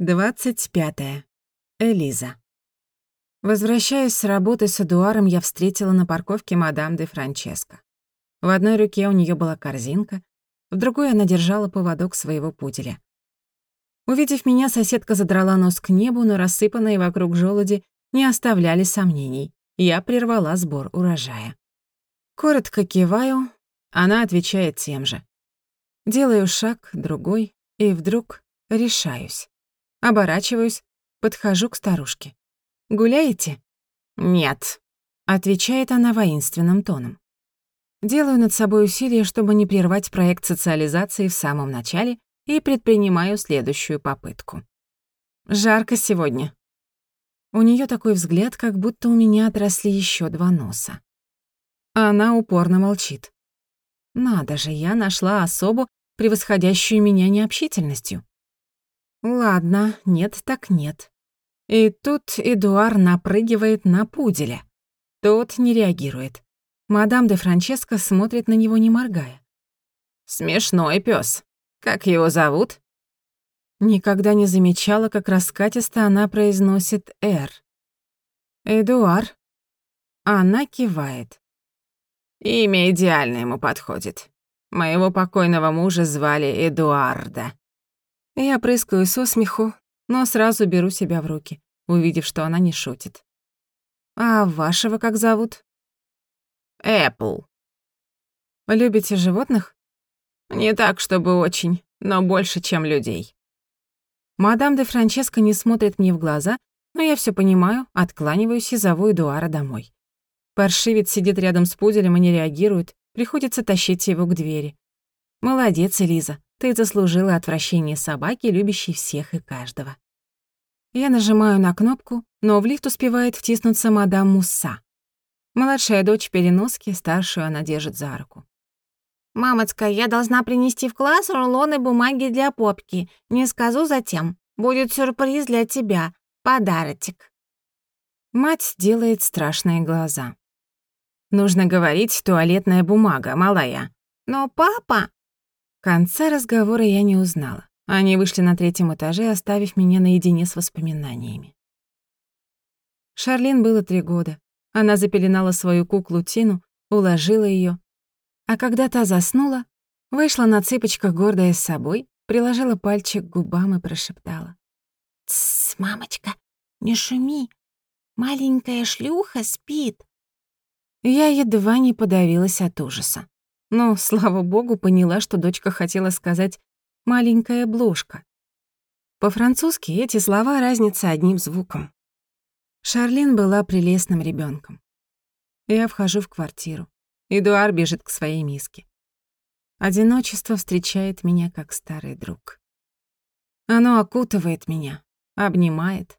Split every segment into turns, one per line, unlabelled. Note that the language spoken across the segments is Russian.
25. Элиза. Возвращаясь с работы с Эдуаром, я встретила на парковке мадам де Франческо. В одной руке у нее была корзинка, в другой она держала поводок своего пуделя. Увидев меня, соседка задрала нос к небу, но рассыпанные вокруг желуди не оставляли сомнений. Я прервала сбор урожая. Коротко киваю, она отвечает тем же. Делаю шаг, другой, и вдруг решаюсь. Оборачиваюсь, подхожу к старушке. «Гуляете?» «Нет», — отвечает она воинственным тоном. Делаю над собой усилие, чтобы не прервать проект социализации в самом начале и предпринимаю следующую попытку. Жарко сегодня. У нее такой взгляд, как будто у меня отросли еще два носа. Она упорно молчит. Надо же, я нашла особу, превосходящую меня необщительностью. Ладно, нет так нет. И тут Эдуар напрыгивает на пуделя. Тот не реагирует. Мадам де Франческо смотрит на него, не моргая. «Смешной пес. Как его зовут?» Никогда не замечала, как раскатисто она произносит «Р». «Эдуар». Она кивает. «Имя идеально ему подходит. Моего покойного мужа звали Эдуарда. Я прыскаю со смеху, но сразу беру себя в руки, увидев, что она не шутит. «А вашего как зовут?» «Эппл». «Любите животных?» «Не так, чтобы очень, но больше, чем людей». Мадам де Франческо не смотрит мне в глаза, но я все понимаю, откланиваюсь и зову Эдуара домой. Паршивец сидит рядом с пуделем и не реагирует, приходится тащить его к двери. «Молодец, Элиза, ты заслужила отвращение собаки, любящей всех и каждого. Я нажимаю на кнопку, но в лифт успевает втиснуться мадам Мусса. Младшая дочь переноски, старшую она держит за руку.
«Мамочка, я должна принести в класс рулоны бумаги для попки. Не скажу затем. Будет сюрприз для тебя. Подарочек».
Мать делает страшные глаза. «Нужно говорить туалетная бумага, малая».
«Но папа...»
Конца разговора я не узнала. Они вышли на третьем этаже, оставив меня наедине с воспоминаниями. Шарлин было три года. Она запеленала свою куклу Тину, уложила ее, А когда та заснула, вышла на цыпочках, гордая с собой, приложила пальчик к губам и прошептала.
«Тссс, мамочка, не шуми. Маленькая шлюха спит».
Я едва не подавилась от ужаса. Но, слава богу, поняла, что дочка хотела сказать «маленькая бложка». По-французски эти слова разница одним звуком. Шарлин была прелестным ребенком. Я вхожу в квартиру. Эдуар бежит к своей миске. Одиночество встречает меня как старый друг. Оно окутывает меня, обнимает.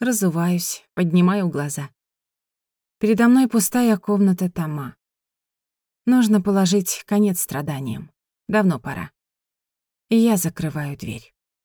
Разуваюсь, поднимаю глаза. Передо мной пустая комната Тома. Нужно положить конец страданиям. Давно пора. И я закрываю дверь.